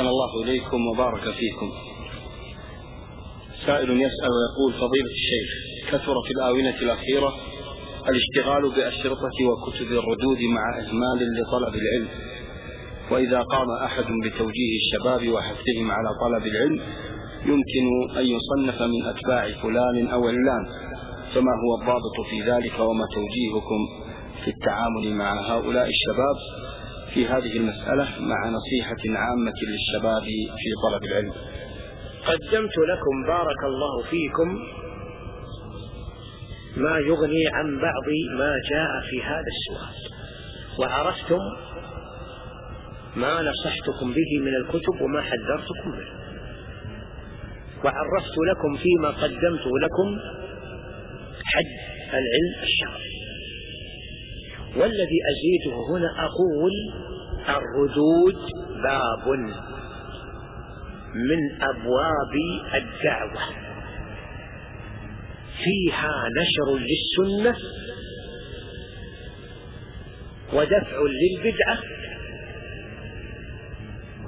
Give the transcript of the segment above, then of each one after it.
أحسن الله إليكم وبارك فيكم. سائل يسأل ويقول فضيلة الشيخ كثر في الآونة الأخيرة الاشتغال بأشرطة وكتب الردود مع إهمال لطلب العلم. وإذا قام أحد بتوجيه الشباب وحثهم على طلب العلم يمكن أن يصنف من أتباع فلان أو علان. فما هو الضابط في ذلك وما توجيهكم في التعامل مع هؤلاء الشباب؟ في هذه المسألة مع نصيحة عامة للشباب في طلب العلم. قدمت لكم بارك الله فيكم ما يغني عن بعض ما جاء في هذا السؤال. وعرفتم ما نصحتكم به من الكتب وما حذرتكم منه. وعرفت لكم فيما قدمت لكم حد العلم الشرعي. والذي أزيده هنا أقول الردود باب من أبواب الدعوة. فيها نشر للسنة ودفع للبدعة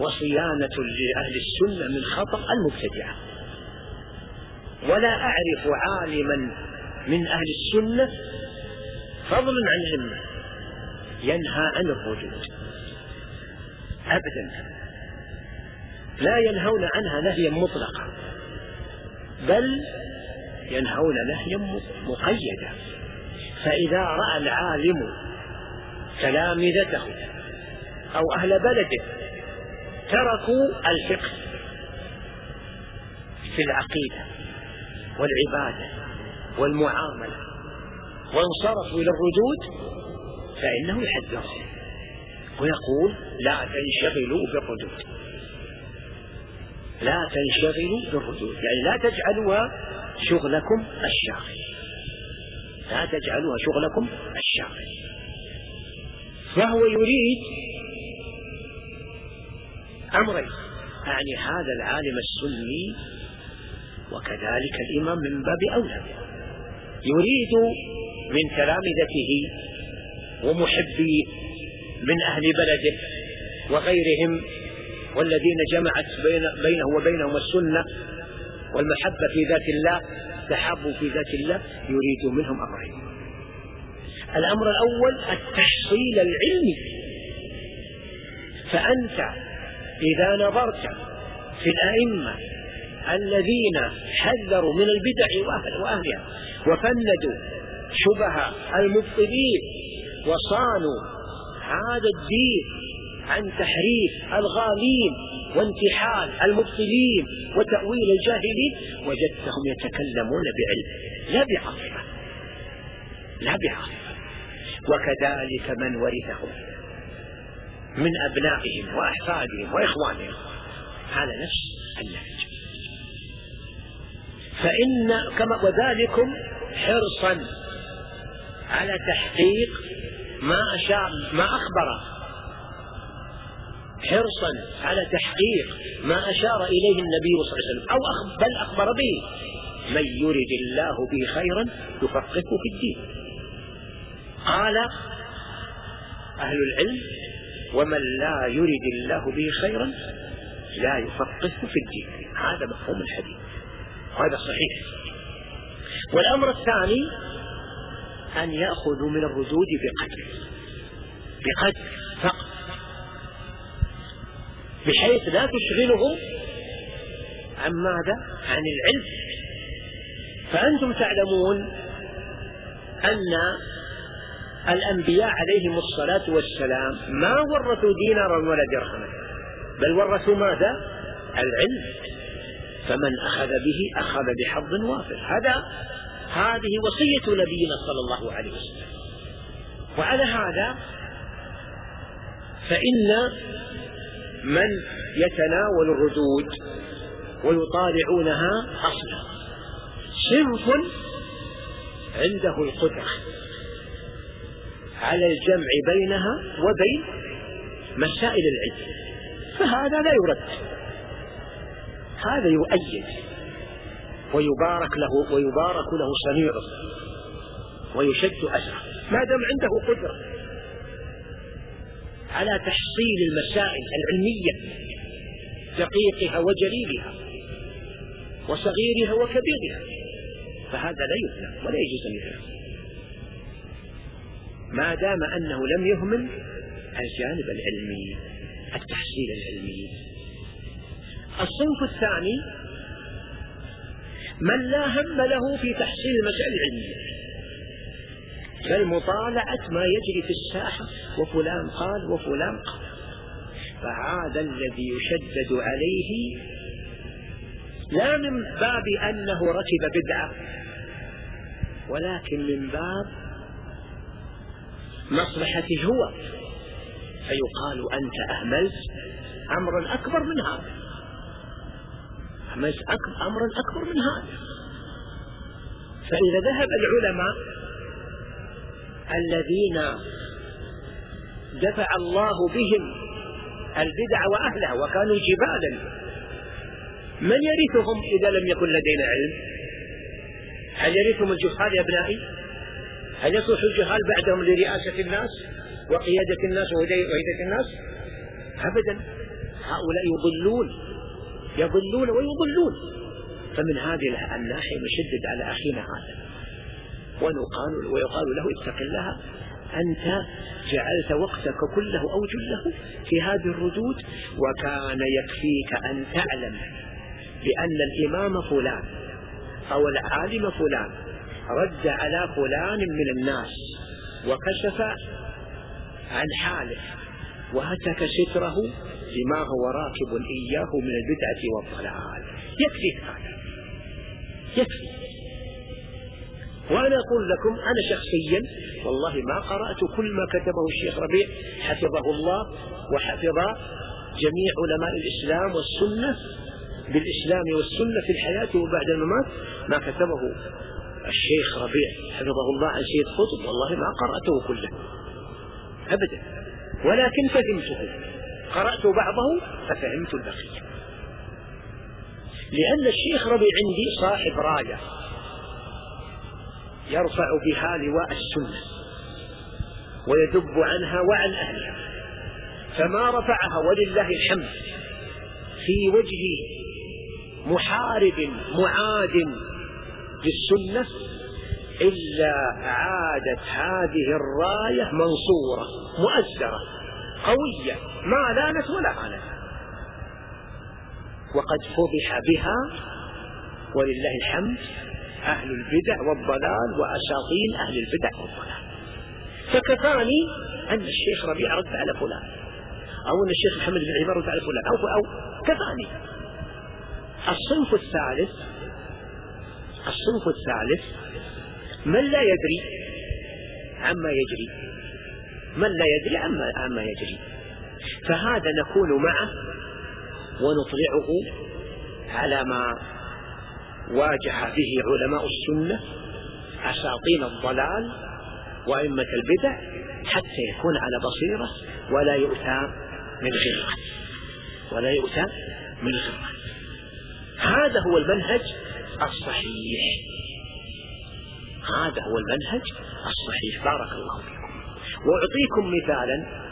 وصيانة لأهل السنة من خطأ المبتدعة. ولا أعرف عالما من أهل السنة فضلا عن علمه ينهى عن الردود أبدا. لا ينهون عنها نهيا مطلقا. بل ينهون نهيا مقيدا. فإذا رأى العالم تلامذته أو أهل بلده تركوا الفقه في العقيدة والعبادة والمعاملة وانصرفوا إلى الردود فإنه يحذرهم ويقول لا تنشغلوا بالردود لا تنشغلوا بالردود يعني لا تجعلوها شغلكم الشاغل. لا تجعلوها شغلكم الشاغل. فهو يريد أمرين. يعني هذا العالم السني وكذلك الإمام من باب أولى. يريد من تلامذته ومحبيه من أهل بلده وغيرهم والذين جمعت بين بينه وبينهم السنة والمحبة في ذات الله تحابوا في ذات الله يريد منهم أمرين. الأمر الأول التحصيل العلمي. فأنت إذا نظرت في الأئمة الذين حذروا من البدع وأهلها وفندوا شبه المبطلين وصانوا هذا الدين عن تحريف الغالين وانتحال المبطلين وتأويل الجاهلين وجدتهم يتكلمون بعلم لا بعاطفة لا بعاطفة وكذلك من ورثهم من أبنائهم وأحفادهم وإخوانهم. هذا نفس النهج. فإن كما وذلكم حرصا على تحقيق ما أشاء ما أخبر حرصا على تحقيق ما أشار إليه النبي صلى الله عليه وسلم أو بل أخبر به. من يرد الله به خيرا يفقهه في الدين. قال أهل العلم ومن لا يرد الله به خيرا لا يفقهه في الدين. هذا مفهوم الحديث وهذا صحيح. والأمر الثاني أن يأخذوا من الردود بقدر بقدر فقط. بحيث لا تشغلهم عن ماذا؟ عن العلم. فأنتم تعلمون أن الأنبياء عليهم الصلاة والسلام ما ورثوا دينارا ولا درهما. بل ورثوا ماذا؟ العلم. فمن أخذ به أخذ بحظ وافر. هذا هذه وصية نبينا صلى الله عليه وسلم. وعلى هذا فإن من يتناول الردود ويطالعونها أصلا صنف عنده القدرة على الجمع بينها وبين مسائل العلم. فهذا لا يرد هذا يؤيد. ويبارك له ويبارك له صنيعه ويشد أسره. ما دام عنده قدرة على تحصيل المسائل العلمية دقيقها وجليلها وصغيرها وكبيرها فهذا لا يهمل ولا يجوز أن ما دام أنه لم يهمل الجانب العلمي التحصيل العلمي. الصنف الثاني من لا هم له في تحصيل المسائل العلمية بل مطالعة ما يجري في الساحة وفلان قال وفلان قال. فهذا الذي يشدد عليه لا من باب أنه ركب بدعة ولكن من باب مصلحته هو. فيقال أنت أهملت أمرا أكبر من هذا. أهملت أمرا أكبر من هذا. فإذا ذهب العلماء الذين دفع الله بهم البدع وأهلها وكانوا جبالا من يرثهم إذا لم يكن لدينا علم؟ هل يرثهم الجهال يا أبنائي؟ هل يصلح الجهال بعدهم لرئاسة الناس وقيادة الناس وهداية الناس؟ أبدا. هؤلاء يضلون. يضلون ويضلون. فمن هذه الناحية نشدد على أخينا هذا. ونقال ويقال له اتق الله أنت جعلت وقتك كله أو جله في هذه الردود وكان يكفيك أن تعلم بأن الإمام فلان أو العالم فلان رد على فلان من الناس وكشف عن حاله وهتك ستره بما هو راكب إياه من البدعة والضلال. يكفي هذا. يكفي. وأنا أقول لكم أنا شخصيا والله ما قرأت كل ما كتبه الشيخ ربيع حفظه الله وحفظ جميع علماء الإسلام والسنة بالإسلام والسنة في الحياة وبعد الممات ما كتبه الشيخ ربيع. حفظه الله عن سيد قطب والله ما قرأته كله. أبدا. ولكن فهمته. قرأت بعضه ففهمت البقية. لأن الشيخ ربيع عندي صاحب راية يرفع بها لواء السنة ويذب عنها وعن أهلها. فما رفعها ولله الحمد في وجه محارب معاد للسنة إلا عادت هذه الراية منصورة مؤزرة. قوية ما لانت ولا عانت وقد فضح بها ولله الحمد أهل البدع والضلال وأساطين أهل البدع والضلال. فكفاني أن الشيخ ربيع رد على فلان أو أن الشيخ محمد بن عمر رد على فلان أو, أو كفاني. الصنف الثالث الصنف الثالث من لا يدري عما يجري. من لا يدري عما, عما يجري. فهذا نكون معه ونطلعه على ما واجه به علماء السنة أساطين الضلال وأئمة البدع حتى يكون على بصيرة ولا يؤتى من غيره ولا يؤتى من غيره هذا هو المنهج الصحيح. هذا هو المنهج الصحيح. بارك الله فيكم وأعطيكم مثالا.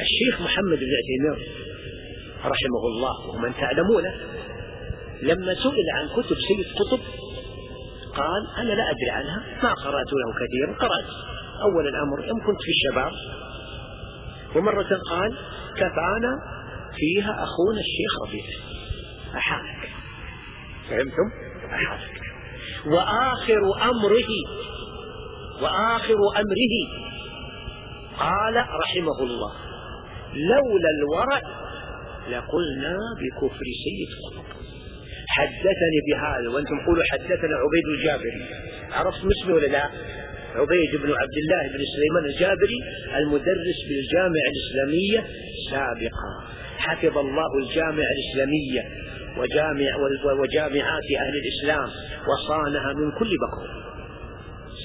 الشيخ محمد بن عثيمين رحمه الله ومن تعلمونه لما سئل عن كتب سيد قطب قال أنا لا أدري عنها ما قرأت له كثيرا. قرأت. أول الأمر يوم كنت في الشباب. ومرة قال كفانا فيها أخونا الشيخ ربيع. أحالك فهمتم؟ أحالك وآخر أمره وآخر أمره قال رحمه الله لولا الورع لقلنا بكفر سيد قطب حدثني بهذا وأنتم قولوا حدثنا عبيد الجابري عرفت اسمي ولا لا؟ عبيد بن عبد الله بن سليمان الجابري المدرس بالجامعة الإسلامية سابقا. حفظ الله الجامعة الإسلامية وجامع وجامعات أهل الإسلام وصانها من كل بكر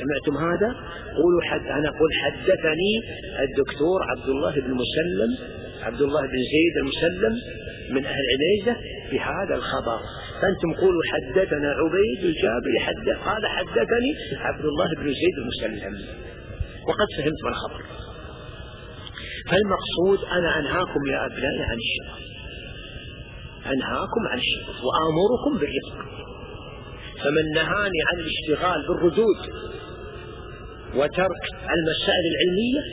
سمعتم هذا؟ قولوا حد أنا أقول حدثني الدكتور عبد الله بن مسلم عبد الله بن زيد المسلم من أهل عنيزة بهذا الخبر. فأنتم قولوا حدثنا عبيد الجابري حدث قال حدثني عبد الله بن زيد المسلم. وقد فهمت ما الخبر. فالمقصود أنا أنهاكم يا أبنائي عن الشر أنهاكم عن الشرك وآمركم بالرفق. فمن نهاني عن الاشتغال بالردود وترك المسائل العلمية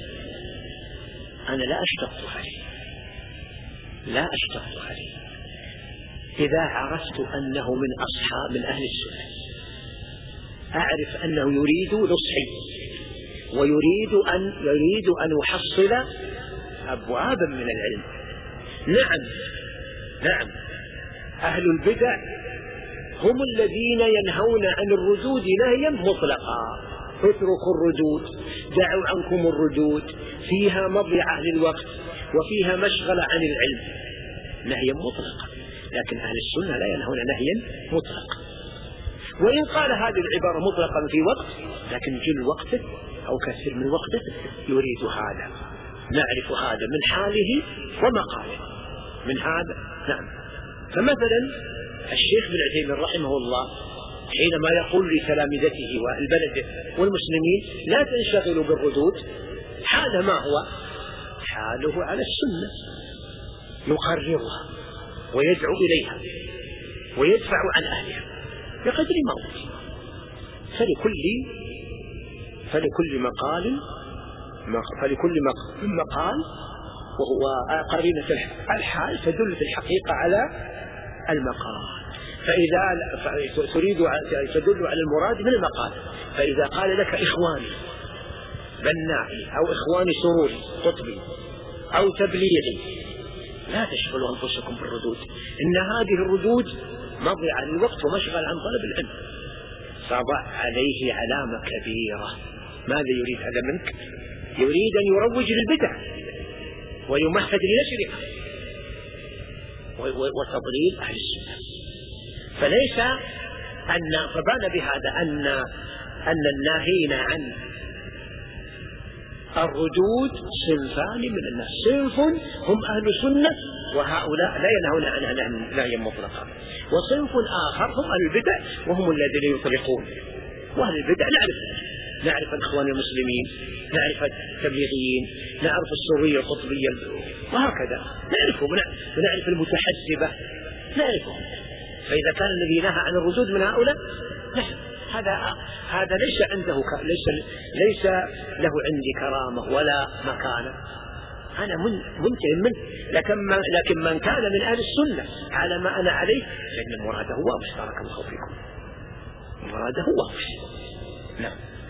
أنا لا أشتق عليه لا أشتق عليه إذا عرفت أنه من أصحاب من أهل السنة أعرف أنه يريد نصحي ويريد أن يريد أن يحصل أبوابا من العلم. نعم نعم. أهل البدع هم الذين ينهون عن الردود نهيا مطلقا. اتركوا الردود دعوا عنكم الردود فيها مضيعة للوقت وفيها مشغلة عن العلم. نهيا مطلقا لكن أهل السنة لا ينهون نهيا مطلقا. وإن قال هذه العبارة مطلقا في وقت لكن جل وقته أو كثير من وقته يريد هذا. نعرف هذا من حاله ومقاله. من هذا؟ نعم. فمثلا الشيخ بن عثيمين رحمه الله حينما يقول لتلامذته وأهل بلده والمسلمين لا تنشغلوا بالردود حال ما هو؟ حاله على السنة. يقررها ويدعو إليها ويدفع عن أهلها بقدر ما فلكل فلكل مقال فلكل مقال وهو قرينة الحال تدل في الحقيقة على المقال. فإذا تريد تدل على المراد من المقال. فإذا قال لك إخواني بنائي أو إخواني سروري قطبي أو تبليغي لا تشغلوا أنفسكم بالردود. إن هذه الردود مضيعة للوقت ومشغل عن طلب العلم. فضع عليه علامة كبيرة. ماذا يريد هذا منك؟ يريد أن يروج للبدع ويمهد لنشرها. وتضليل أهل السنة. فليس أن فبان بهذا أن أن الناهين عن الردود صنفان من الناس. صنف هم أهل السنة وهؤلاء لا ينهون عن نهيا مطلقا. وصنف آخر هم أهل البدع وهم الذين يطلقون. وأهل البدع نعرف نعرف الإخوان المسلمين نعرف التبليغيين نعرف السورية القطبية وهكذا. نعرفهم ونعرف المتحزبة نعرفهم. فإذا كان الذي نهى عن الردود من هؤلاء نعم هذا هذا ليس عنده. ليس ليس له عندي كرامة ولا مكانة. أنا من منتهي منه. لكن من لكن من كان من أهل السنة على ما أنا عليه فإن مراده واضح بارك الله فيكم. مراده واضح نعم.